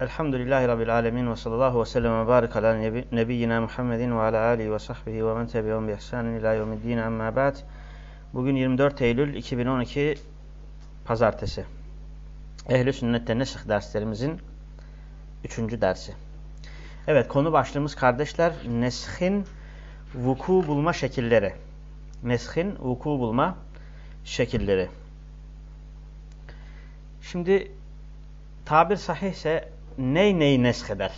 Elhamdülillahi Rabbil Alemin ve sallallahu ve sellem ve barik ala nebiyyina Muhammedin ve ala alihi ve sahbihi ve men tebi'un bi ihsanin ila yevmiddin amma ba'd. Bugün 24 Eylül 2012 Pazartesi. Ehli sünnette nesih derslerimizin 3. dersi. Evet konu başlığımız kardeşler neshin vuku bulma şekilleri. Neshin vuku bulma şekilleri. Şimdi tabir sahihse ney neyi nesk eder?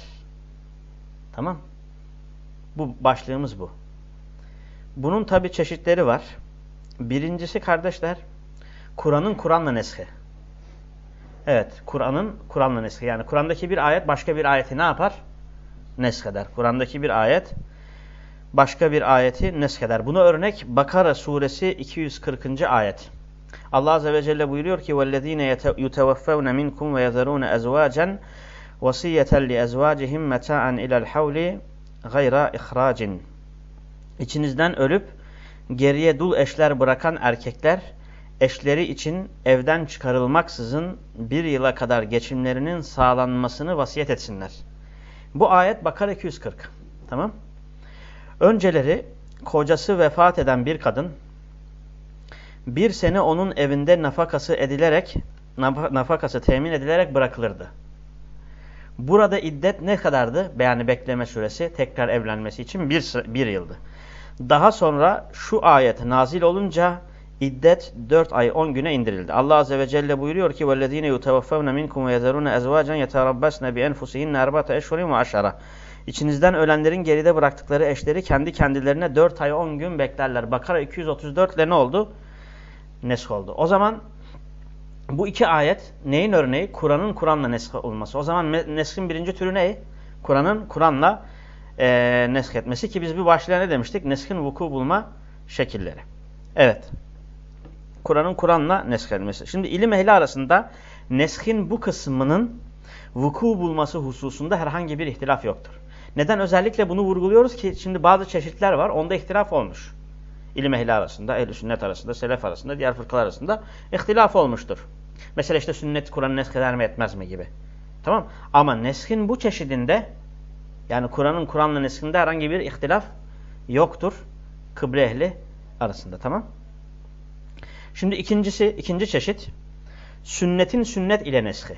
Tamam. Bu başlığımız bu. Bunun tabi çeşitleri var. Birincisi kardeşler Kur'an'ın Kur'an'la neshi. Evet, Kur'an'ın Kur'an'la neshi. Yani Kur'an'daki bir ayet başka bir ayeti ne yapar? Nesk eder. Kur'an'daki bir ayet başka bir ayeti nesk eder. Buna örnek Bakara suresi 240. ayet. Allah Azze ve Celle buyuruyor ki وَالَّذ۪ينَ يُتَوَفَّوْنَ مِنْكُمْ وَيَذَرُونَ اَزْوَاجًا vasiyeten li ezvacihim meta'an ilel havli gayra ihracin. İçinizden ölüp geriye dul eşler bırakan erkekler eşleri için evden çıkarılmaksızın bir yıla kadar geçimlerinin sağlanmasını vasiyet etsinler. Bu ayet Bakara 240. Tamam. Önceleri kocası vefat eden bir kadın bir sene onun evinde nafakası edilerek nafakası temin edilerek bırakılırdı. Burada iddet ne kadardı? Yani bekleme süresi tekrar evlenmesi için bir, bir yıldı. Daha sonra şu ayet nazil olunca iddet 4 ay 10 güne indirildi. Allah Azze ve Celle buyuruyor ki وَالَّذ۪ينَ يُتَوَفَّوْنَ مِنْكُمْ وَيَذَرُونَ اَزْوَاجًا يَتَرَبَّسْنَ بِاَنْفُسِهِنَّ اَرْبَةَ اَشْهُرٍ وَعَشَرًا İçinizden ölenlerin geride bıraktıkları eşleri kendi kendilerine 4 ay 10 gün beklerler. Bakara 234 ile ne oldu? Nesk oldu. O zaman bu iki ayet neyin örneği? Kur'an'ın Kur'an'la nesk olması. O zaman neskin birinci türü ne? Kur'an'ın Kur'an'la e, nesk etmesi ki biz bir başlığa ne demiştik? Neskin vuku bulma şekilleri. Evet. Kur'an'ın Kur'an'la nesk edilmesi. Şimdi ilim ehli arasında neskin bu kısmının vuku bulması hususunda herhangi bir ihtilaf yoktur. Neden özellikle bunu vurguluyoruz ki şimdi bazı çeşitler var onda ihtilaf olmuş. İlim ehli arasında, ehl sünnet arasında, selef arasında, diğer fırkalar arasında ihtilaf olmuştur. Mesela işte sünnet Kur'an'ı nesk eder mi etmez mi gibi. Tamam Ama neskin bu çeşidinde yani Kur'an'ın Kur'an'la neskinde herhangi bir ihtilaf yoktur. Kıble ehli arasında tamam. Şimdi ikincisi, ikinci çeşit sünnetin sünnet ile neski.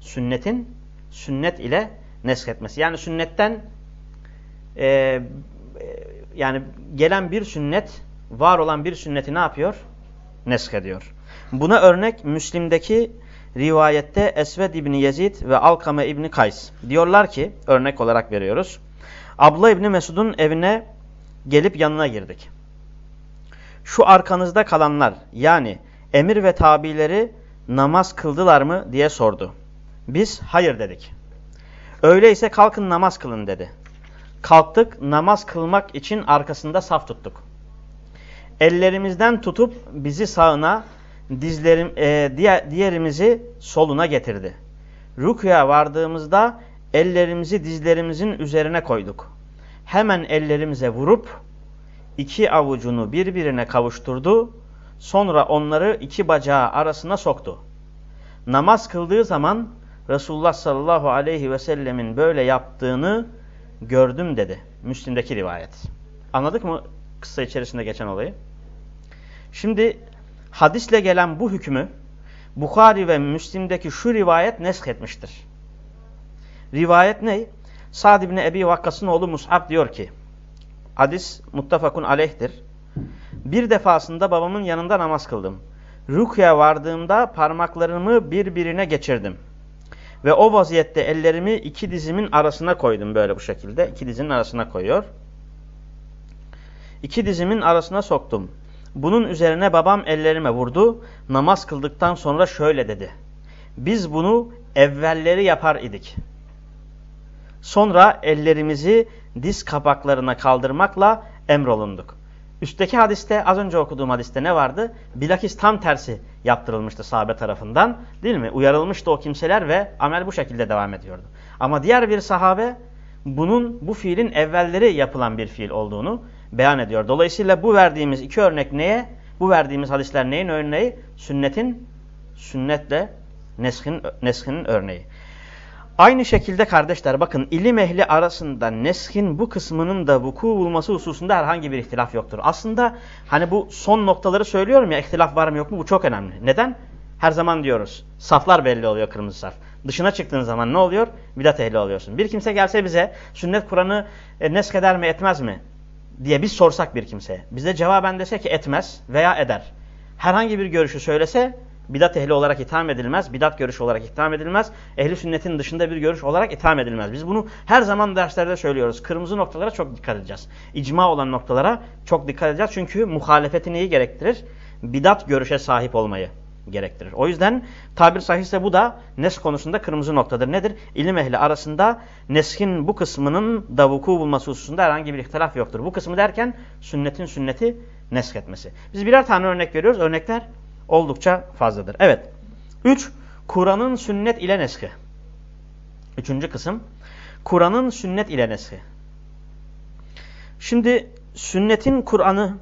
Sünnetin sünnet ile nesk etmesi. Yani sünnetten e, yani gelen bir sünnet, var olan bir sünneti ne yapıyor? Nesk ediyor. Buna örnek Müslim'deki rivayette Esved İbni Yezid ve Alkame İbni Kays. Diyorlar ki, örnek olarak veriyoruz. Abla İbni Mesud'un evine gelip yanına girdik. Şu arkanızda kalanlar yani emir ve tabileri namaz kıldılar mı diye sordu. Biz hayır dedik. Öyleyse kalkın namaz kılın dedi. Kalktık namaz kılmak için arkasında saf tuttuk. Ellerimizden tutup bizi sağına, dizlerim, e, diğer, diğerimizi soluna getirdi. Rüküya vardığımızda ellerimizi dizlerimizin üzerine koyduk. Hemen ellerimize vurup iki avucunu birbirine kavuşturdu. Sonra onları iki bacağı arasına soktu. Namaz kıldığı zaman Resulullah sallallahu aleyhi ve sellemin böyle yaptığını gördüm dedi. Müslim'deki rivayet. Anladık mı kısa içerisinde geçen olayı? Şimdi hadisle gelen bu hükmü Bukhari ve Müslim'deki şu rivayet nesk etmiştir. Rivayet ne? Sa'd ibn Ebi Vakkas'ın oğlu Mus'ab diyor ki hadis muttafakun aleyhtir. Bir defasında babamın yanında namaz kıldım. Rukya vardığımda parmaklarımı birbirine geçirdim. Ve o vaziyette ellerimi iki dizimin arasına koydum böyle bu şekilde. İki dizinin arasına koyuyor. İki dizimin arasına soktum. Bunun üzerine babam ellerime vurdu. Namaz kıldıktan sonra şöyle dedi. Biz bunu evvelleri yapar idik. Sonra ellerimizi diz kapaklarına kaldırmakla emrolunduk. Üstteki hadiste az önce okuduğum hadiste ne vardı? Bilakis tam tersi yaptırılmıştı sahabe tarafından. Değil mi? Uyarılmıştı o kimseler ve amel bu şekilde devam ediyordu. Ama diğer bir sahabe bunun bu fiilin evvelleri yapılan bir fiil olduğunu beyan ediyor. Dolayısıyla bu verdiğimiz iki örnek neye? Bu verdiğimiz hadisler neyin örneği? Sünnetin, sünnetle neskin, neskinin örneği. Aynı şekilde kardeşler bakın ilim ehli arasında neskin bu kısmının da vuku bulması hususunda herhangi bir ihtilaf yoktur. Aslında hani bu son noktaları söylüyorum ya ihtilaf var mı yok mu bu çok önemli. Neden? Her zaman diyoruz saflar belli oluyor kırmızı saf. Dışına çıktığın zaman ne oluyor? Bidat ehli oluyorsun. Bir kimse gelse bize sünnet Kur'an'ı e, nesk eder mi etmez mi diye biz sorsak bir kimseye. Bize cevaben dese ki etmez veya eder. Herhangi bir görüşü söylese bidat ehli olarak itham edilmez. Bidat görüşü olarak itham edilmez. Ehli sünnetin dışında bir görüş olarak itham edilmez. Biz bunu her zaman derslerde söylüyoruz. Kırmızı noktalara çok dikkat edeceğiz. İcma olan noktalara çok dikkat edeceğiz. Çünkü muhalefeti neyi gerektirir? Bidat görüşe sahip olmayı gerektirir. O yüzden tabir sahihse bu da nes konusunda kırmızı noktadır. Nedir? İlim ehli arasında neskin bu kısmının da vuku bulması hususunda herhangi bir ihtilaf yoktur. Bu kısmı derken sünnetin sünneti nesk etmesi. Biz birer tane örnek veriyoruz. Örnekler oldukça fazladır. Evet. Üç, Kur'an'ın sünnet ile neski. Üçüncü kısım. Kur'an'ın sünnet ile neski. Şimdi sünnetin Kur'an'ı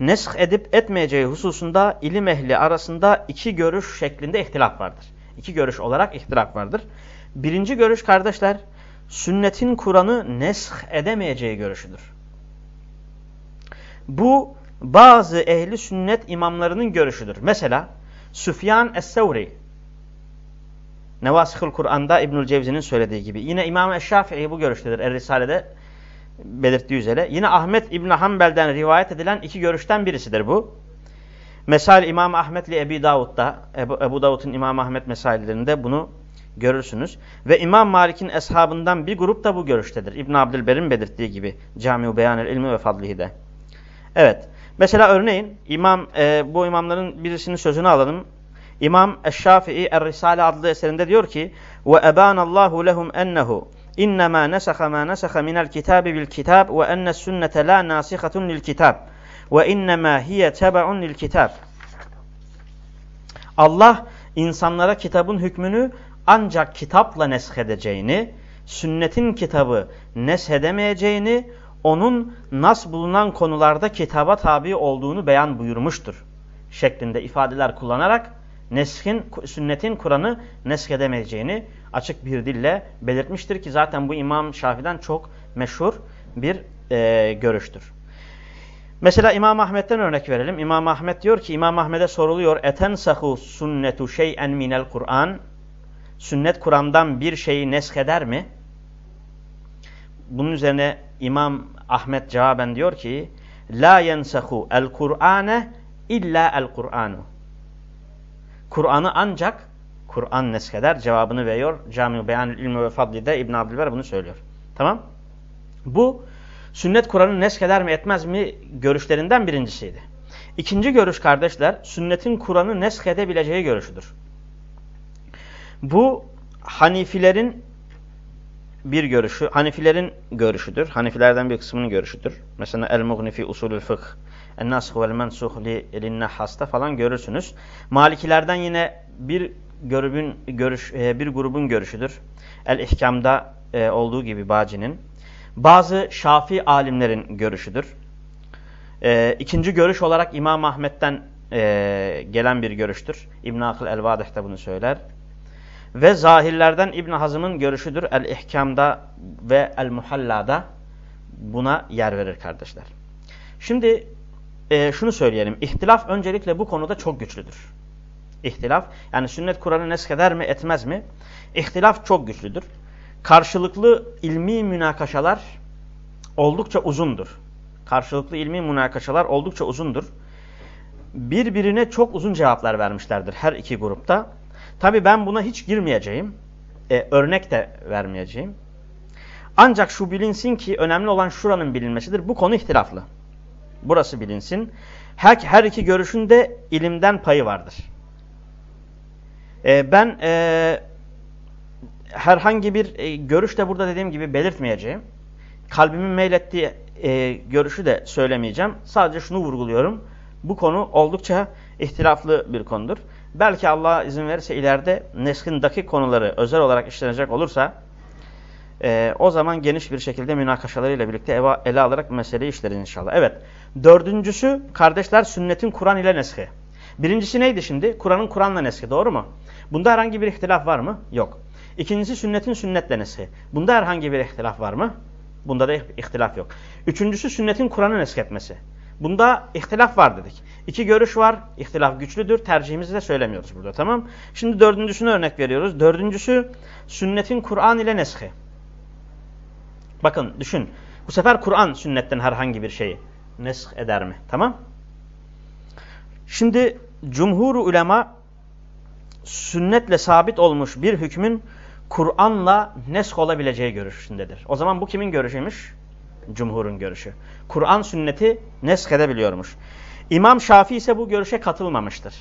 nesk edip etmeyeceği hususunda ilim ehli arasında iki görüş şeklinde ihtilaf vardır. İki görüş olarak ihtilaf vardır. Birinci görüş kardeşler, sünnetin Kur'an'ı nesk edemeyeceği görüşüdür. Bu bazı ehli sünnet imamlarının görüşüdür. Mesela Süfyan Es-Sevri Nevasihul Kur'an'da İbnül Cevzi'nin söylediği gibi. Yine İmam Eşşafi'i bu görüştedir. Er-Risale'de belirttiği üzere. Yine Ahmet İbni Hanbel'den rivayet edilen iki görüşten birisidir bu. Mesal İmam Ahmet ile Ebu Davud'da, Ebu, Ebu Davud'un İmam Ahmet mesaillerinde bunu görürsünüz. Ve İmam Malik'in eshabından bir grup da bu görüştedir. İbn Abdülber'in belirttiği gibi. Cami-u Beyanel İlmi ve Fadlihi'de. Evet. Mesela örneğin imam e, bu imamların birisinin sözünü alalım. İmam Eşşafii Er-Risale adlı eserinde diyor ki: "Ve ebanallahu lehum ennehu innema nesaha ma nesaha minel kitabi bil kitab ve enne sünnete la nasihatun lil kitab ve innema hiye tebaun lil kitab." Allah insanlara kitabın hükmünü ancak kitapla nesh edeceğini, sünnetin kitabı nesh edemeyeceğini, onun nas bulunan konularda kitaba tabi olduğunu beyan buyurmuştur. Şeklinde ifadeler kullanarak neskin, sünnetin Kur'an'ı nesk edemeyeceğini açık bir dille belirtmiştir ki zaten bu İmam Şafii'den çok meşhur bir e, görüştür. Mesela İmam Ahmet'ten örnek verelim. İmam Ahmet diyor ki İmam Ahmet'e soruluyor. Etensahu sünnetu şey'en minel Kur'an. Sünnet Kur'an'dan bir şeyi nesk eder mi? Bunun üzerine İmam Ahmet cevaben diyor ki La yensahu el Kur'ane illa el Kur'anu. Kur'an'ı ancak Kur'an neskeder cevabını veriyor. Cami-i Beyan İlmi ve Fadli'de İbn Abdülber bunu söylüyor. Tamam? Bu sünnet Kur'an'ı neskeder mi etmez mi görüşlerinden birincisiydi. İkinci görüş kardeşler sünnetin Kur'an'ı nesk edebileceği görüşüdür. Bu Hanifilerin bir görüşü, Hanifilerin görüşüdür. Hanifilerden bir kısmının görüşüdür. Mesela El-Mughni fi usulül fıkh, En-Nasih vel Mensuh li'l-Nahhas'ta falan görürsünüz. Malikilerden yine bir grubun görüş e, bir grubun görüşüdür. El-İhkam'da e, olduğu gibi Baci'nin. Bazı Şafi alimlerin görüşüdür. E, ikinci görüş olarak İmam Ahmet'ten gelen bir görüştür. İbn Akıl el-Vadih de bunu söyler. Ve zahirlerden İbn Hazım'ın görüşüdür. El-İhkam'da ve El-Muhalla'da buna yer verir kardeşler. Şimdi e, şunu söyleyelim. İhtilaf öncelikle bu konuda çok güçlüdür. İhtilaf yani sünnet Kur'an'ı neskeder mi etmez mi? İhtilaf çok güçlüdür. Karşılıklı ilmi münakaşalar oldukça uzundur. Karşılıklı ilmi münakaşalar oldukça uzundur. Birbirine çok uzun cevaplar vermişlerdir her iki grupta. Tabi ben buna hiç girmeyeceğim. E, örnek de vermeyeceğim. Ancak şu bilinsin ki önemli olan şuranın bilinmesidir. Bu konu ihtilaflı. Burası bilinsin. Her, her iki görüşünde ilimden payı vardır. E, ben e, herhangi bir e, görüş de burada dediğim gibi belirtmeyeceğim. Kalbimin meylettiği e, görüşü de söylemeyeceğim. Sadece şunu vurguluyorum. Bu konu oldukça ihtilaflı bir konudur. Belki Allah izin verirse ileride neskindaki konuları özel olarak işlenecek olursa e, o zaman geniş bir şekilde münakaşalarıyla birlikte eva, ele alarak meseleyi işleriz inşallah. Evet. Dördüncüsü kardeşler sünnetin Kur'an ile neski. Birincisi neydi şimdi? Kur'an'ın Kur'an'la neski doğru mu? Bunda herhangi bir ihtilaf var mı? Yok. İkincisi sünnetin sünnetle neshi. Bunda herhangi bir ihtilaf var mı? Bunda da ihtilaf yok. Üçüncüsü sünnetin Kur'an'ı nesketmesi. Bunda ihtilaf var dedik. İki görüş var. İhtilaf güçlüdür. Tercihimizi de söylemiyoruz burada tamam. Şimdi dördüncüsünü örnek veriyoruz. Dördüncüsü sünnetin Kur'an ile neshi. Bakın düşün. Bu sefer Kur'an sünnetten herhangi bir şeyi nesh eder mi? Tamam. Şimdi cumhur ulema sünnetle sabit olmuş bir hükmün Kur'an'la nesk olabileceği görüşündedir. O zaman bu kimin görüşüymüş? Cumhurun görüşü. Kur'an sünneti nesk edebiliyormuş. İmam Şafii ise bu görüşe katılmamıştır.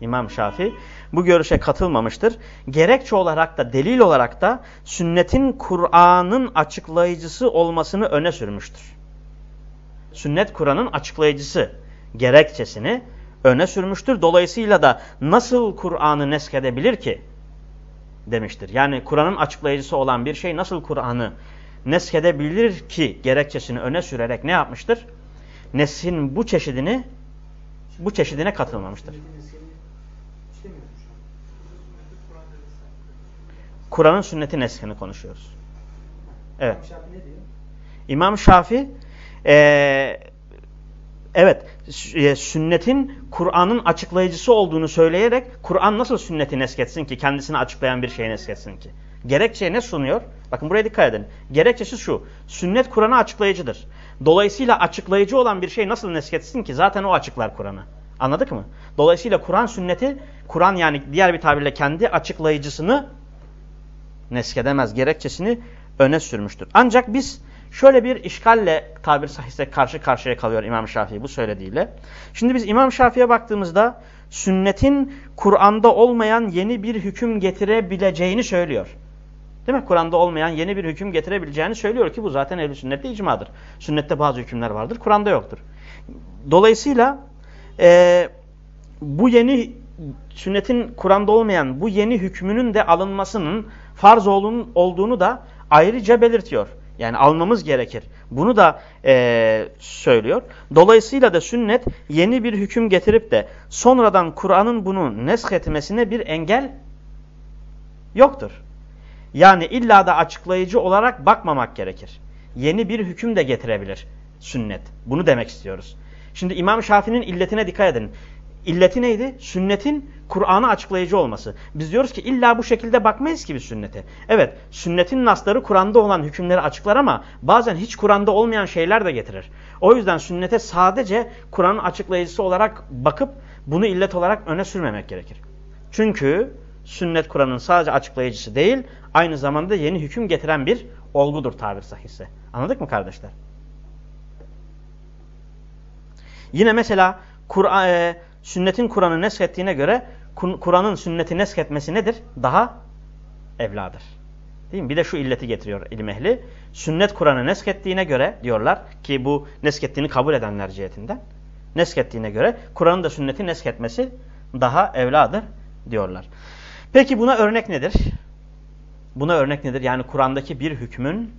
İmam Şafii bu görüşe katılmamıştır. Gerekçe olarak da delil olarak da sünnetin Kur'an'ın açıklayıcısı olmasını öne sürmüştür. Sünnet Kur'an'ın açıklayıcısı gerekçesini öne sürmüştür. Dolayısıyla da nasıl Kur'an'ı nesk edebilir ki? Demiştir. Yani Kur'an'ın açıklayıcısı olan bir şey nasıl Kur'an'ı nesk edebilir ki gerekçesini öne sürerek ne yapmıştır? Neshin bu çeşidini bu çeşidine katılmamıştır. Kur'an'ın sünneti neskini konuşuyoruz. Evet. İmam Şafi e, evet e, sünnetin Kur'an'ın açıklayıcısı olduğunu söyleyerek Kur'an nasıl sünneti nesketsin ki kendisini açıklayan bir şey nesketsin ki? Gerekçe ne sunuyor? Bakın buraya dikkat edin. Gerekçesi şu. Sünnet Kur'an'a açıklayıcıdır. Dolayısıyla açıklayıcı olan bir şey nasıl nesketsin ki? Zaten o açıklar Kur'an'ı. Anladık mı? Dolayısıyla Kur'an sünneti, Kur'an yani diğer bir tabirle kendi açıklayıcısını neskedemez. Gerekçesini öne sürmüştür. Ancak biz şöyle bir işgalle tabir sahihse karşı karşıya kalıyor İmam Şafii bu söylediğiyle. Şimdi biz İmam Şafii'ye baktığımızda sünnetin Kur'an'da olmayan yeni bir hüküm getirebileceğini söylüyor. Değil mi? Kur'an'da olmayan yeni bir hüküm getirebileceğini söylüyor ki bu zaten ehl sünnette icmadır. Sünnette bazı hükümler vardır, Kur'an'da yoktur. Dolayısıyla e, bu yeni sünnetin Kur'an'da olmayan bu yeni hükmünün de alınmasının farz olduğunu da ayrıca belirtiyor. Yani almamız gerekir. Bunu da e, söylüyor. Dolayısıyla da sünnet yeni bir hüküm getirip de sonradan Kur'an'ın bunu nesk etmesine bir engel yoktur. Yani illa da açıklayıcı olarak bakmamak gerekir. Yeni bir hüküm de getirebilir sünnet. Bunu demek istiyoruz. Şimdi İmam Şafii'nin illetine dikkat edin. İlleti neydi? Sünnetin Kur'an'ı açıklayıcı olması. Biz diyoruz ki illa bu şekilde bakmayız ki bir sünnete. Evet sünnetin nasları Kur'an'da olan hükümleri açıklar ama bazen hiç Kur'an'da olmayan şeyler de getirir. O yüzden sünnete sadece Kur'an'ın açıklayıcısı olarak bakıp bunu illet olarak öne sürmemek gerekir. Çünkü sünnet Kur'an'ın sadece açıklayıcısı değil aynı zamanda yeni hüküm getiren bir olgudur tabir sahihse. Anladık mı kardeşler? Yine mesela Kur'an e, sünnetin Kur'an'ı neskettiğine göre Kur'an'ın sünneti nesketmesi nedir? Daha evladır. Değil mi? Bir de şu illeti getiriyor ilim ehli. Sünnet Kur'an'ı neskettiğine göre diyorlar ki bu neskettiğini kabul edenler cihetinden. Neskettiğine göre Kur'an'ın da sünneti nesketmesi daha evladır diyorlar. Peki buna örnek nedir? Buna örnek nedir? Yani Kur'an'daki bir hükmün,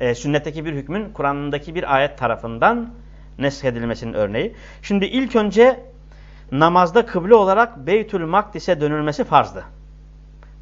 e, sünnetteki bir hükmün Kur'an'daki bir ayet tarafından neshedilmesinin örneği. Şimdi ilk önce namazda kıble olarak Beytül Makdis'e dönülmesi farzdı.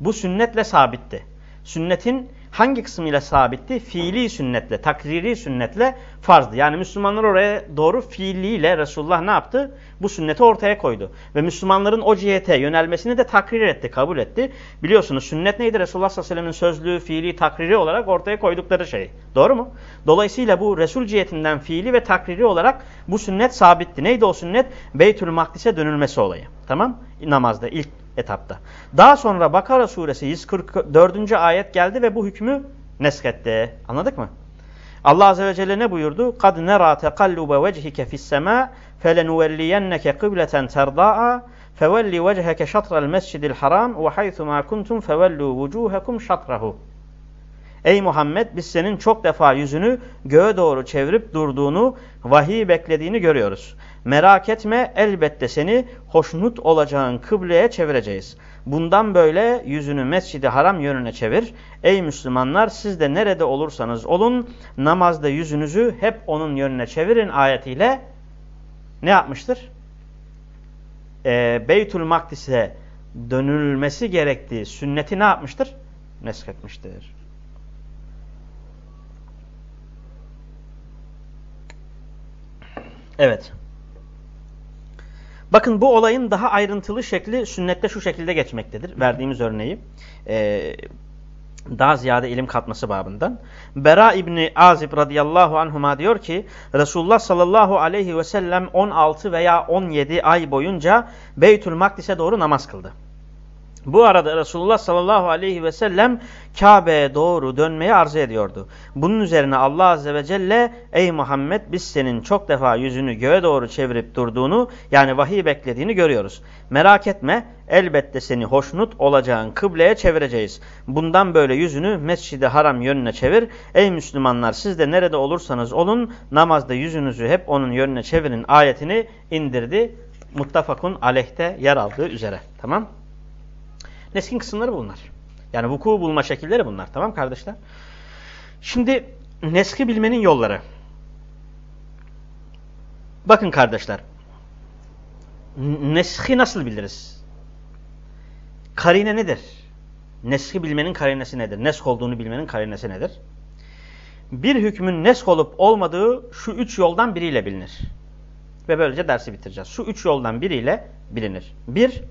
Bu sünnetle sabitti. Sünnetin hangi kısmıyla sabitti? Fiili sünnetle, takriri sünnetle farzdı. Yani Müslümanlar oraya doğru fiiliyle Resulullah ne yaptı? Bu sünneti ortaya koydu. Ve Müslümanların o cihete yönelmesini de takrir etti, kabul etti. Biliyorsunuz sünnet neydi? Resulullah sallallahu aleyhi ve sellem'in sözlüğü, fiili, takriri olarak ortaya koydukları şey. Doğru mu? Dolayısıyla bu Resul cihetinden fiili ve takriri olarak bu sünnet sabitti. Neydi o sünnet? Beytül Makdis'e dönülmesi olayı. Tamam? Namazda ilk etapta. Daha sonra Bakara suresi 144. ayet geldi ve bu hükmü nesketti. Anladık mı? Allah azze ve celle ne buyurdu? Kad nera tekallube vechike fis sema felenuwelliyenneke kıbleten terdaa fevelli vecheke şatra'l mescidil haram ve haythu ma kuntum fevellu vucuhakum şatrahu. Ey Muhammed biz senin çok defa yüzünü göğe doğru çevirip durduğunu, vahiy beklediğini görüyoruz. Merak etme elbette seni hoşnut olacağın kıbleye çevireceğiz. Bundan böyle yüzünü mescidi haram yönüne çevir. Ey Müslümanlar siz de nerede olursanız olun namazda yüzünüzü hep onun yönüne çevirin ayetiyle ne yapmıştır? Ee, Beytül Makdis'e dönülmesi gerektiği sünneti ne yapmıştır? Nesketmiştir. Evet. Bakın bu olayın daha ayrıntılı şekli sünnette şu şekilde geçmektedir. Verdiğimiz örneği. Ee, daha ziyade ilim katması babından. Bera İbni Azib radıyallahu anhuma diyor ki Resulullah sallallahu aleyhi ve sellem 16 veya 17 ay boyunca Beytül Makdis'e doğru namaz kıldı. Bu arada Resulullah sallallahu aleyhi ve sellem Kabe'ye doğru dönmeyi arzu ediyordu. Bunun üzerine Allah azze ve celle ey Muhammed biz senin çok defa yüzünü göğe doğru çevirip durduğunu yani vahiy beklediğini görüyoruz. Merak etme elbette seni hoşnut olacağın kıbleye çevireceğiz. Bundan böyle yüzünü mescidi haram yönüne çevir. Ey Müslümanlar siz de nerede olursanız olun namazda yüzünüzü hep onun yönüne çevirin ayetini indirdi. Muttafakun aleyhte yer aldığı üzere. Tamam Neskin kısımları bunlar. Yani vuku bulma şekilleri bunlar. Tamam kardeşler? Şimdi neski bilmenin yolları. Bakın kardeşler. Neski nasıl biliriz? Karine nedir? Neski bilmenin karinesi nedir? Nesk olduğunu bilmenin karinesi nedir? Bir hükmün nesk olup olmadığı şu üç yoldan biriyle bilinir. Ve böylece dersi bitireceğiz. Şu üç yoldan biriyle bilinir. Bir,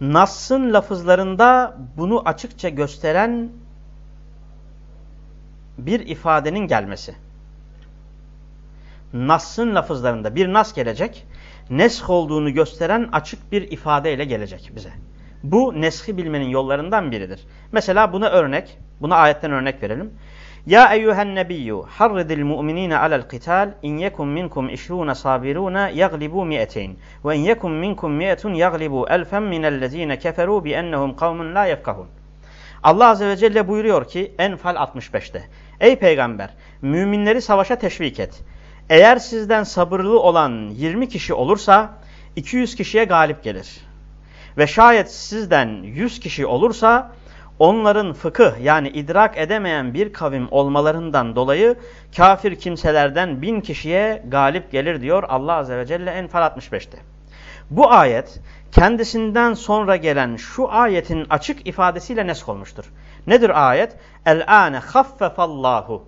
Nas'ın lafızlarında bunu açıkça gösteren bir ifadenin gelmesi. Nas'ın lafızlarında bir nas gelecek, nesk olduğunu gösteren açık bir ifadeyle gelecek bize. Bu neski bilmenin yollarından biridir. Mesela buna örnek, buna ayetten örnek verelim. Ya eyyühen nebiyyü harridil mu'minine alel qital in yekum minkum işrûne sabirûne yaglibu mi'eteyn ve in yekum minkum mi'etun yaglibu elfen minellezîne keferû bi ennehum kavmun la yefkahun. Allah Azze ve Celle buyuruyor ki Enfal 65'te Ey peygamber müminleri savaşa teşvik et. Eğer sizden sabırlı olan 20 kişi olursa 200 kişiye galip gelir. Ve şayet sizden 100 kişi olursa onların fıkıh yani idrak edemeyen bir kavim olmalarından dolayı kafir kimselerden bin kişiye galip gelir diyor Allah Azze ve Celle Enfal 65'te. Bu ayet kendisinden sonra gelen şu ayetin açık ifadesiyle nesk olmuştur. Nedir ayet? El-âne haffefallahu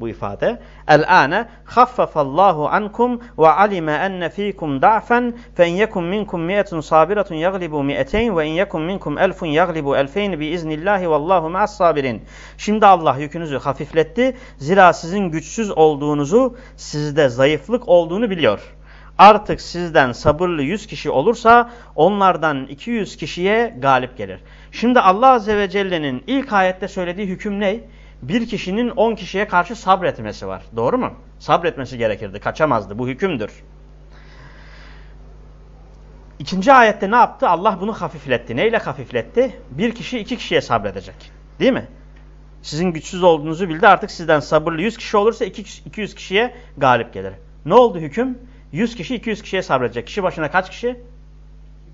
bu ifade. El-âne haffefallahu ankum ve alime enne fîkum da'fen fe in yekum minkum mi'etun sabiratun yaglibu mi'eteyn ve in yekum minkum elfun yaglibu elfeyn bi iznillahi vallahu ma'as sabirin. Şimdi Allah yükünüzü hafifletti. Zira sizin güçsüz olduğunuzu, sizde zayıflık olduğunu biliyor. Artık sizden sabırlı 100 kişi olursa onlardan 200 kişiye galip gelir. Şimdi Allah Azze ve Celle'nin ilk ayette söylediği hüküm ne? Bir kişinin on kişiye karşı sabretmesi var. Doğru mu? Sabretmesi gerekirdi. Kaçamazdı. Bu hükümdür. İkinci ayette ne yaptı? Allah bunu hafifletti. Neyle hafifletti? Bir kişi iki kişiye sabredecek. Değil mi? Sizin güçsüz olduğunuzu bildi. Artık sizden sabırlı 100 kişi olursa 200 kişiye galip gelir. Ne oldu hüküm? 100 kişi 200 kişiye sabredecek. Kişi başına kaç kişi?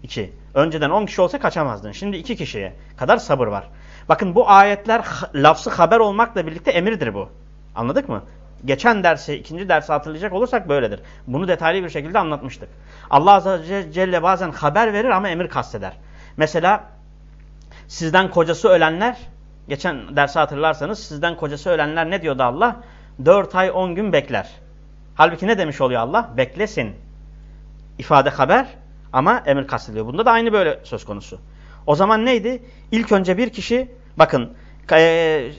2. Önceden 10 kişi olsa kaçamazdın. Şimdi 2 kişiye kadar sabır var. Bakın bu ayetler lafzı haber olmakla birlikte emirdir bu. Anladık mı? Geçen dersi, ikinci dersi hatırlayacak olursak böyledir. Bunu detaylı bir şekilde anlatmıştık. Allah Azze ve Celle bazen haber verir ama emir kasteder. Mesela sizden kocası ölenler, geçen dersi hatırlarsanız sizden kocası ölenler ne diyordu Allah? Dört ay on gün bekler. Halbuki ne demiş oluyor Allah? Beklesin. İfade haber ama emir kastediliyor. Bunda da aynı böyle söz konusu. O zaman neydi? İlk önce bir kişi bakın e,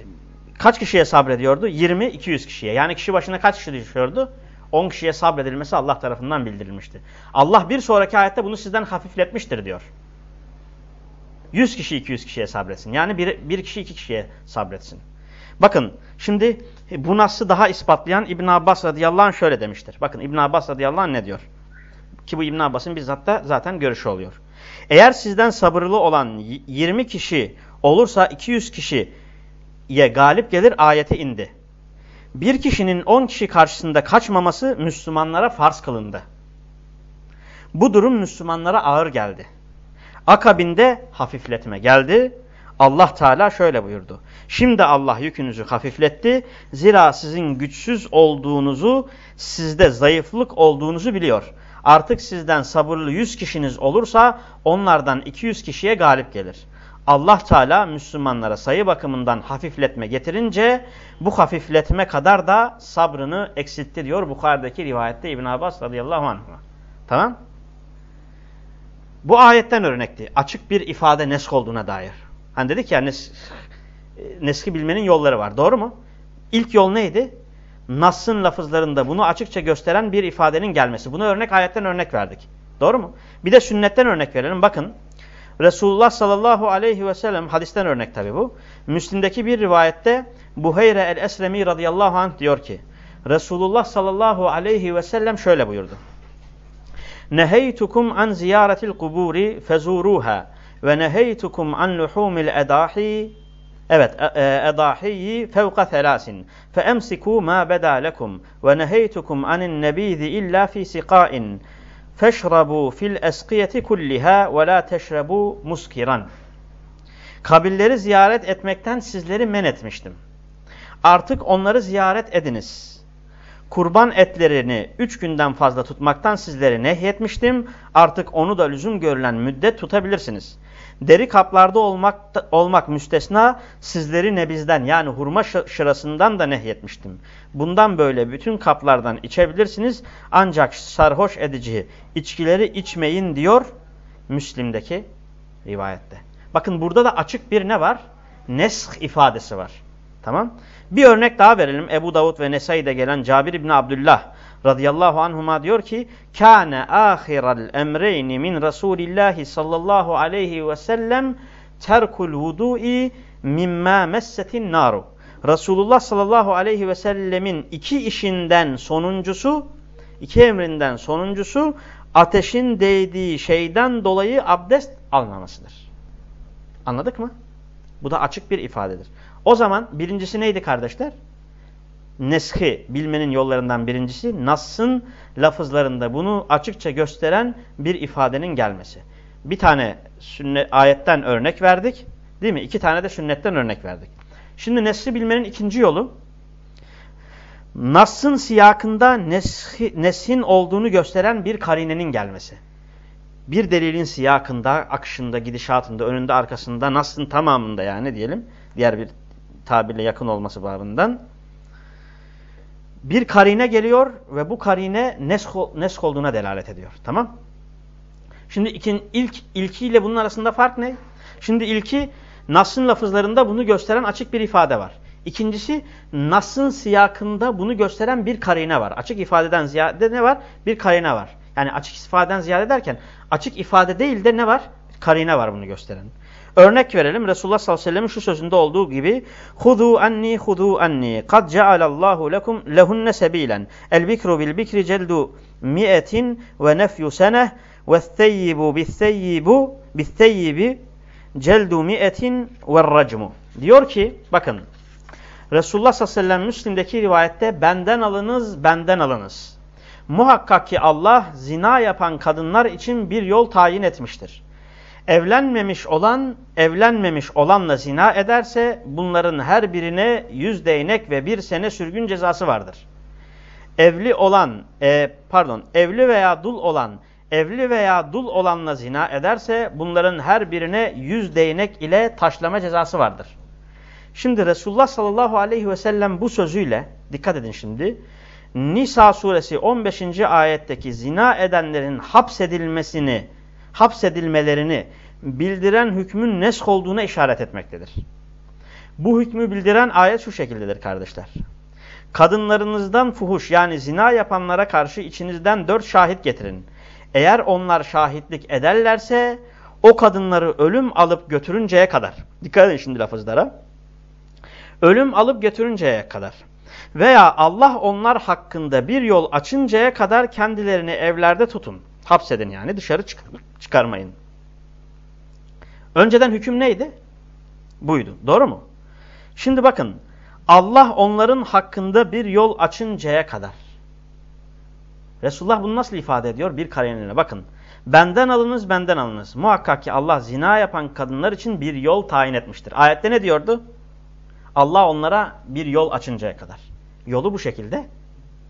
kaç kişiye sabrediyordu? 20-200 kişiye. Yani kişi başına kaç kişi düşüyordu? 10 kişiye sabredilmesi Allah tarafından bildirilmişti. Allah bir sonraki ayette bunu sizden hafifletmiştir diyor. 100 kişi 200 kişiye sabretsin. Yani bir, bir kişi iki kişiye sabretsin. Bakın şimdi bu nasıl daha ispatlayan İbn Abbas radıyallahu anh şöyle demiştir. Bakın İbn Abbas radıyallahu anh ne diyor? Ki bu İbn Abbas'ın bizzat da zaten görüşü oluyor. Eğer sizden sabırlı olan 20 kişi olursa 200 kişiye galip gelir ayete indi. Bir kişinin 10 kişi karşısında kaçmaması Müslümanlara farz kılındı. Bu durum Müslümanlara ağır geldi. Akabinde hafifletme geldi. Allah Teala şöyle buyurdu. Şimdi Allah yükünüzü hafifletti. Zira sizin güçsüz olduğunuzu, sizde zayıflık olduğunuzu biliyor. Artık sizden sabırlı 100 kişiniz olursa onlardan 200 kişiye galip gelir. Allah Teala Müslümanlara sayı bakımından hafifletme getirince bu hafifletme kadar da sabrını eksiltti diyor Bukhari'deki rivayette İbn Abbas radıyallahu anh. Tamam? Bu ayetten örnekti. Açık bir ifade nesk olduğuna dair. Hani dedik ya nes neski bilmenin yolları var. Doğru mu? İlk yol neydi? Nas'ın lafızlarında bunu açıkça gösteren bir ifadenin gelmesi. Bunu örnek ayetten örnek verdik. Doğru mu? Bir de sünnetten örnek verelim. Bakın Resulullah sallallahu aleyhi ve sellem hadisten örnek tabi bu. Müslim'deki bir rivayette Buheyre el-Esremi radıyallahu anh diyor ki Resulullah sallallahu aleyhi ve sellem şöyle buyurdu. Neheytukum an ziyaretil kuburi fezuruha ve neheytukum an luhumil edahi Evet, e, e, edahiyi fevka thelasin. Fe emsiku ma beda lekum ve neheytukum anin nebizi illa fi siqain. Feşrabu fil eskiyeti kulliha ve la teşrebu muskiran. Kabilleri ziyaret etmekten sizleri men etmiştim. Artık onları ziyaret ediniz. Kurban etlerini üç günden fazla tutmaktan sizleri nehyetmiştim. Artık onu da lüzum görülen müddet tutabilirsiniz. Deri kaplarda olmak, olmak müstesna sizleri nebizden yani hurma şırasından da nehyetmiştim. Bundan böyle bütün kaplardan içebilirsiniz ancak sarhoş edici içkileri içmeyin diyor Müslim'deki rivayette. Bakın burada da açık bir ne var? Nesk ifadesi var. Tamam. Bir örnek daha verelim. Ebu Davud ve Nesai'de gelen Cabir İbni Abdullah radıyallahu anhuma diyor ki kâne âhiral emreyni min Resulillahi sallallahu aleyhi ve sellem terkul vudu'i mimma messetin naru. Resulullah sallallahu aleyhi ve sellemin iki işinden sonuncusu, iki emrinden sonuncusu ateşin değdiği şeyden dolayı abdest almamasıdır. Anladık mı? Bu da açık bir ifadedir. O zaman birincisi neydi kardeşler? neshi bilmenin yollarından birincisi Nas'ın lafızlarında bunu açıkça gösteren bir ifadenin gelmesi. Bir tane sünnet, ayetten örnek verdik. Değil mi? İki tane de sünnetten örnek verdik. Şimdi nesli bilmenin ikinci yolu Nas'ın siyakında neshin olduğunu gösteren bir karinenin gelmesi. Bir delilin siyakında, akışında, gidişatında, önünde, arkasında, Nas'ın tamamında yani diyelim. Diğer bir tabirle yakın olması babından bir karine geliyor ve bu karine nesk, nesk olduğuna delalet ediyor. Tamam? Şimdi ikin, ilk ilkiyle bunun arasında fark ne? Şimdi ilki Nas'ın lafızlarında bunu gösteren açık bir ifade var. İkincisi Nas'ın siyakında bunu gösteren bir karine var. Açık ifadeden ziyade ne var? Bir karine var. Yani açık ifadeden ziyade derken açık ifade değil de ne var? Karine var bunu gösteren. Örnek verelim. Resulullah sallallahu aleyhi ve sellem'in şu sözünde olduğu gibi Hudu anni hudu anni kad cealallahu lekum lehunne sebilen el bikru bil bikri celdu mi'etin ve nefyu seneh ve theyyibu bitheyyibu bitheyyibi celdu mi'etin ve racmu. Diyor ki bakın Resulullah sallallahu aleyhi ve sellem Müslim'deki rivayette benden alınız benden alınız. Muhakkak ki Allah zina yapan kadınlar için bir yol tayin etmiştir. Evlenmemiş olan, evlenmemiş olanla zina ederse bunların her birine yüz değnek ve bir sene sürgün cezası vardır. Evli olan, e, pardon, evli veya dul olan, evli veya dul olanla zina ederse bunların her birine yüz değnek ile taşlama cezası vardır. Şimdi Resulullah sallallahu aleyhi ve sellem bu sözüyle, dikkat edin şimdi, Nisa suresi 15. ayetteki zina edenlerin hapsedilmesini hapsedilmelerini bildiren hükmün nesk olduğuna işaret etmektedir. Bu hükmü bildiren ayet şu şekildedir kardeşler. Kadınlarınızdan fuhuş yani zina yapanlara karşı içinizden dört şahit getirin. Eğer onlar şahitlik ederlerse o kadınları ölüm alıp götürünceye kadar. Dikkat edin şimdi lafızlara. Ölüm alıp götürünceye kadar. Veya Allah onlar hakkında bir yol açıncaya kadar kendilerini evlerde tutun. Hapsedin yani dışarı çıkarmayın. Önceden hüküm neydi? Buydu. Doğru mu? Şimdi bakın. Allah onların hakkında bir yol açıncaya kadar. Resulullah bunu nasıl ifade ediyor? Bir karineyle bakın. Benden alınız, benden alınız. Muhakkak ki Allah zina yapan kadınlar için bir yol tayin etmiştir. Ayette ne diyordu? Allah onlara bir yol açıncaya kadar. Yolu bu şekilde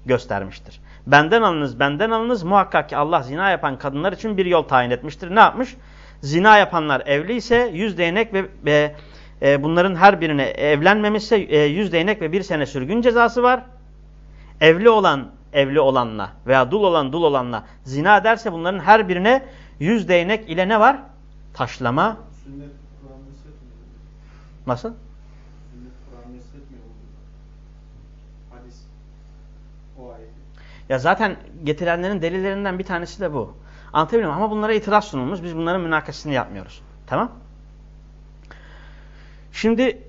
göstermiştir. Benden alınız, benden alınız muhakkak ki Allah zina yapan kadınlar için bir yol tayin etmiştir. Ne yapmış? Zina yapanlar evli ise yüz değnek ve, ve e, bunların her birine evlenmemişse e, yüz değnek ve bir sene sürgün cezası var. Evli olan evli olanla veya dul olan dul olanla zina ederse bunların her birine yüz değnek ile ne var? Taşlama. Nasıl? Hadis. Ya zaten getirenlerin delillerinden bir tanesi de bu. Anlatabiliyor muyum? Ama bunlara itiraz sunulmuş. Biz bunların münakasasını yapmıyoruz. Tamam? Şimdi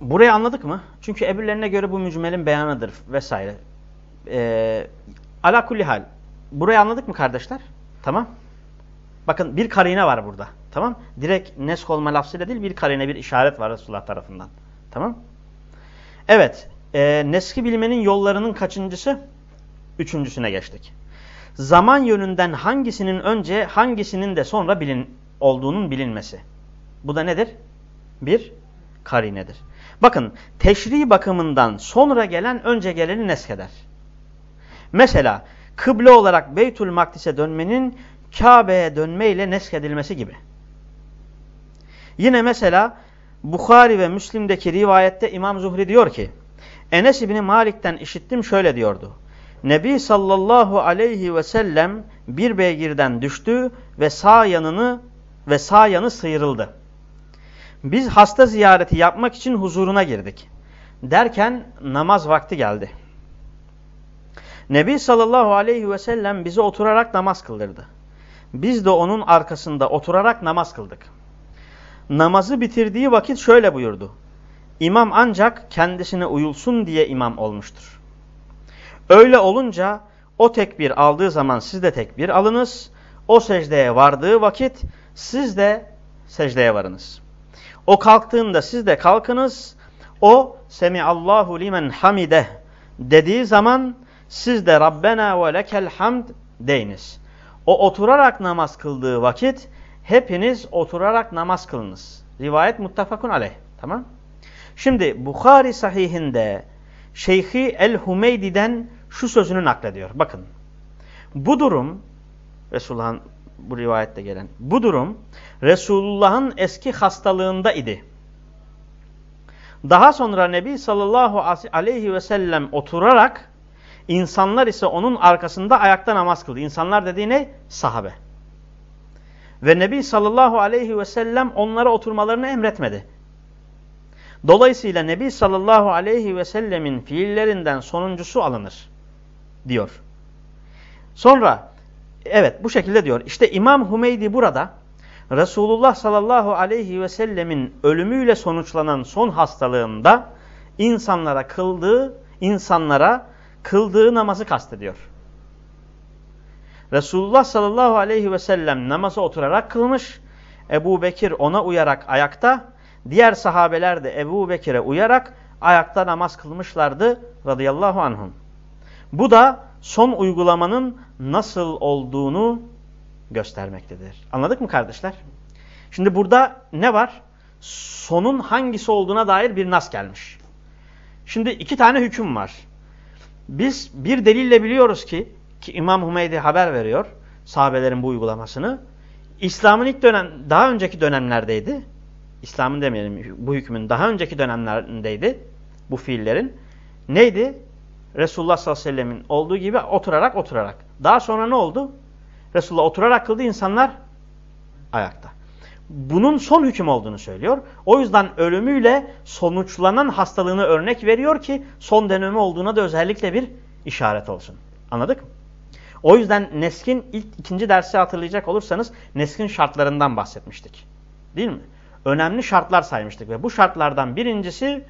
burayı anladık mı? Çünkü ebirlerine göre bu mücmelin beyanıdır vesaire. Ee, ala kulli hal. Burayı anladık mı kardeşler? Tamam. Bakın bir karine var burada. Tamam. Direkt nesk olma lafzıyla değil bir karine bir işaret var Resulullah tarafından. Tamam. Evet. E, neski bilmenin yollarının kaçıncısı? Üçüncüsüne geçtik. Zaman yönünden hangisinin önce hangisinin de sonra bilin, olduğunun bilinmesi. Bu da nedir? Bir karinedir. Bakın teşri bakımından sonra gelen önce geleni nesheder. Mesela kıble olarak Beytül Makdis'e dönmenin Kabe'ye dönmeyle neskedilmesi gibi. Yine mesela Bukhari ve Müslim'deki rivayette İmam Zuhri diyor ki Enes İbni Malik'ten işittim şöyle diyordu. Nebi sallallahu aleyhi ve sellem bir beygirden düştü ve sağ yanını ve sağ yanı sıyrıldı. Biz hasta ziyareti yapmak için huzuruna girdik. Derken namaz vakti geldi. Nebi sallallahu aleyhi ve sellem bizi oturarak namaz kıldırdı. Biz de onun arkasında oturarak namaz kıldık. Namazı bitirdiği vakit şöyle buyurdu. İmam ancak kendisine uyulsun diye imam olmuştur. Öyle olunca o tekbir aldığı zaman siz de tekbir alınız. O secdeye vardığı vakit siz de secdeye varınız. O kalktığında siz de kalkınız. O Semiallahu limen hamide dediği zaman siz de Rabbena ve lekel hamd deyiniz. O oturarak namaz kıldığı vakit hepiniz oturarak namaz kılınız. Rivayet muttafakun aleyh. Tamam. Şimdi Bukhari sahihinde Şeyhi El-Humeydi'den şu sözünü naklediyor. Bakın. Bu durum Resulullah'ın bu rivayette gelen bu durum Resulullah'ın eski hastalığında idi. Daha sonra Nebi sallallahu aleyhi ve sellem oturarak insanlar ise onun arkasında ayakta namaz kıldı. İnsanlar dediği ne? Sahabe. Ve Nebi sallallahu aleyhi ve sellem onlara oturmalarını emretmedi. Dolayısıyla Nebi sallallahu aleyhi ve sellemin fiillerinden sonuncusu alınır diyor. Sonra evet bu şekilde diyor. İşte İmam Hümeydi burada Resulullah sallallahu aleyhi ve sellemin ölümüyle sonuçlanan son hastalığında insanlara kıldığı, insanlara kıldığı namazı kastediyor. Resulullah sallallahu aleyhi ve sellem namaza oturarak kılmış. Ebu Bekir ona uyarak ayakta. Diğer sahabeler de Ebu Bekir'e uyarak ayakta namaz kılmışlardı radıyallahu anhum. Bu da son uygulamanın nasıl olduğunu göstermektedir. Anladık mı kardeşler? Şimdi burada ne var? Sonun hangisi olduğuna dair bir nas gelmiş. Şimdi iki tane hüküm var. Biz bir delille biliyoruz ki, ki İmam Hümeydi haber veriyor sahabelerin bu uygulamasını. İslam'ın ilk dönem, daha önceki dönemlerdeydi. İslam'ın demeyelim, bu hükmün daha önceki dönemlerindeydi bu fiillerin. Neydi? Resulullah sallallahu aleyhi ve sellemin olduğu gibi oturarak oturarak. Daha sonra ne oldu? Resulullah oturarak kıldı, insanlar ayakta. Bunun son hüküm olduğunu söylüyor. O yüzden ölümüyle sonuçlanan hastalığını örnek veriyor ki son dönemi olduğuna da özellikle bir işaret olsun. Anladık mı? O yüzden Neskin ilk ikinci dersi hatırlayacak olursanız Neskin şartlarından bahsetmiştik. Değil mi? Önemli şartlar saymıştık ve bu şartlardan birincisi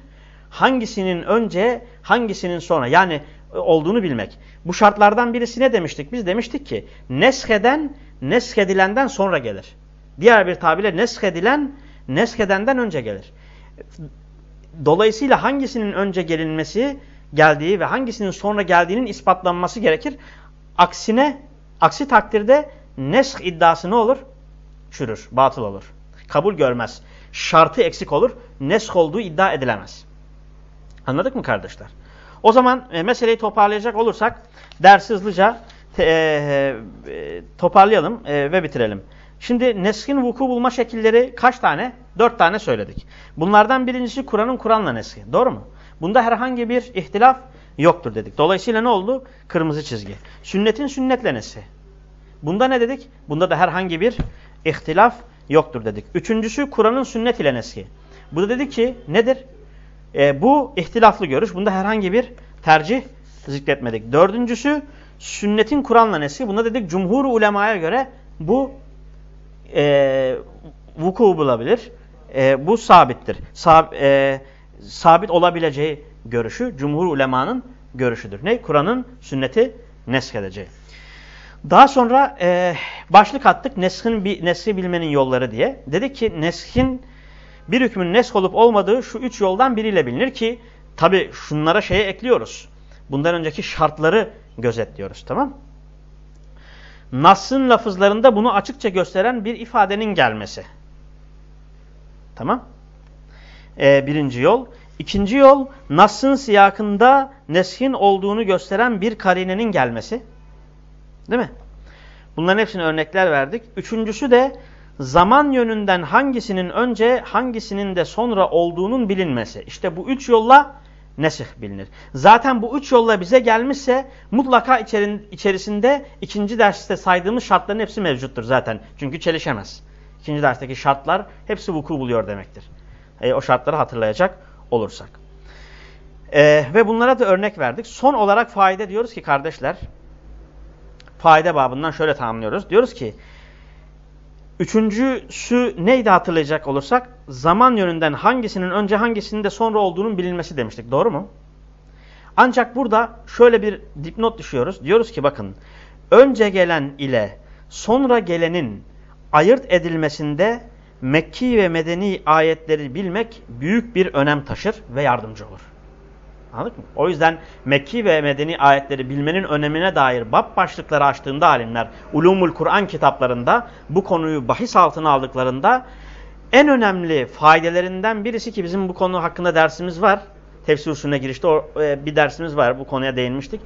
hangisinin önce hangisinin sonra yani olduğunu bilmek. Bu şartlardan birisi ne demiştik? Biz demiştik ki nesheden neskedilenden sonra gelir. Diğer bir tabirle neshedilen neskedenden önce gelir. Dolayısıyla hangisinin önce gelinmesi geldiği ve hangisinin sonra geldiğinin ispatlanması gerekir. Aksine, aksi takdirde nesh iddiası ne olur? Çürür, batıl olur. Kabul görmez. Şartı eksik olur. Nesk olduğu iddia edilemez. Anladık mı kardeşler? O zaman e, meseleyi toparlayacak olursak dersi hızlıca te, e, e, toparlayalım e, ve bitirelim. Şimdi neskin vuku bulma şekilleri kaç tane? Dört tane söyledik. Bunlardan birincisi Kur'an'ın Kur'an'la neski. Doğru mu? Bunda herhangi bir ihtilaf yoktur dedik. Dolayısıyla ne oldu? Kırmızı çizgi. Sünnetin sünnetle neski. Bunda ne dedik? Bunda da herhangi bir ihtilaf yoktur dedik. Üçüncüsü Kur'an'ın sünnet ile neski. Burada dedik ki nedir? E, bu ihtilaflı görüş. Bunda herhangi bir tercih zikretmedik. Dördüncüsü sünnetin Kur'an'la neski. Bunda dedik cumhur ulemaya göre bu e, vuku bulabilir. E, bu sabittir. Sab, e, sabit olabileceği görüşü cumhur ulemanın görüşüdür. Ne? Kur'an'ın sünneti neskedeceği. Daha sonra e, başlık attık neshin, neshi bilmenin yolları diye. Dedik ki neshin bir hükmün nesk olup olmadığı şu üç yoldan biriyle bilinir ki tabi şunlara şeye ekliyoruz. Bundan önceki şartları gözetliyoruz tamam Nas'ın lafızlarında bunu açıkça gösteren bir ifadenin gelmesi. Tamam. Ee, birinci yol. İkinci yol Nas'ın siyakında neshin olduğunu gösteren bir karinenin gelmesi. Değil mi? Bunların hepsine örnekler verdik. Üçüncüsü de zaman yönünden hangisinin önce hangisinin de sonra olduğunun bilinmesi. İşte bu üç yolla nesih bilinir. Zaten bu üç yolla bize gelmişse mutlaka içerin, içerisinde ikinci derste saydığımız şartların hepsi mevcuttur zaten. Çünkü çelişemez. İkinci dersteki şartlar hepsi vuku buluyor demektir. E, o şartları hatırlayacak olursak. E, ve bunlara da örnek verdik. Son olarak faide diyoruz ki kardeşler, faide babından şöyle tamamlıyoruz. Diyoruz ki, Üçüncüsü neydi hatırlayacak olursak? Zaman yönünden hangisinin önce hangisinin de sonra olduğunun bilinmesi demiştik. Doğru mu? Ancak burada şöyle bir dipnot düşüyoruz. Diyoruz ki bakın önce gelen ile sonra gelenin ayırt edilmesinde Mekki ve Medeni ayetleri bilmek büyük bir önem taşır ve yardımcı olur. Anladık mı? O yüzden Mekki ve Medeni ayetleri bilmenin önemine dair bab başlıkları açtığında alimler Ulumul Kur'an kitaplarında bu konuyu bahis altına aldıklarında en önemli faydelerinden birisi ki bizim bu konu hakkında dersimiz var. Tefsir usulüne girişte e, bir dersimiz var. Bu konuya değinmiştik.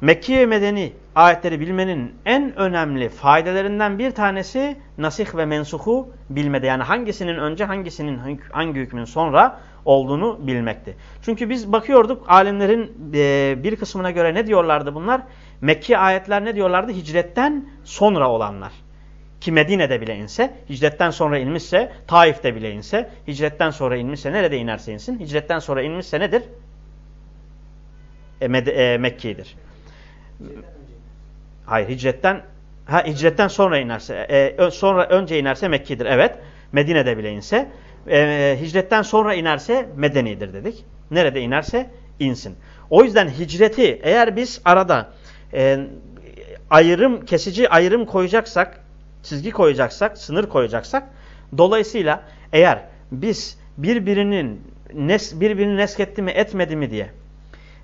Mekki ve Medeni ayetleri bilmenin en önemli faydelerinden bir tanesi nasih ve mensuhu bilmede. Yani hangisinin önce hangisinin hangi hükmün sonra olduğunu bilmekti. Çünkü biz bakıyorduk alimlerin e, bir kısmına göre ne diyorlardı bunlar? Mekki ayetler ne diyorlardı? Hicretten sonra olanlar. Ki Medine'de bile inse, hicretten sonra inmişse, Taif'te bile inse, hicretten sonra inmişse, nerede inerse insin, hicretten sonra inmişse nedir? E, e, Mekki'dir. Hayır, hicretten ha hicretten sonra inerse, e, sonra önce inerse Mekki'dir. Evet. Medine'de bile inse e, hicretten sonra inerse medenidir dedik. Nerede inerse insin. O yüzden hicreti eğer biz arada e, ayrım kesici ayrım koyacaksak, çizgi koyacaksak, sınır koyacaksak dolayısıyla eğer biz birbirinin nes, birbirini nesketti mi etmedi mi diye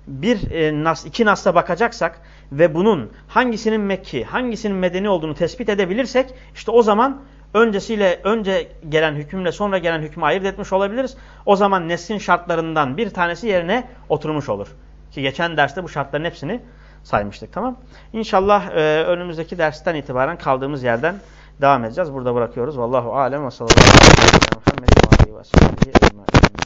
bir e, nas, iki nasla bakacaksak ve bunun hangisinin Mekki, hangisinin Medeni olduğunu tespit edebilirsek işte o zaman öncesiyle önce gelen hükümle sonra gelen hükmü ayırt etmiş olabiliriz. O zaman neslin şartlarından bir tanesi yerine oturmuş olur. Ki geçen derste bu şartların hepsini saymıştık tamam. İnşallah e, önümüzdeki dersten itibaren kaldığımız yerden devam edeceğiz. Burada bırakıyoruz. Vallahu alem ve sallallahu aleyhi ve sellem.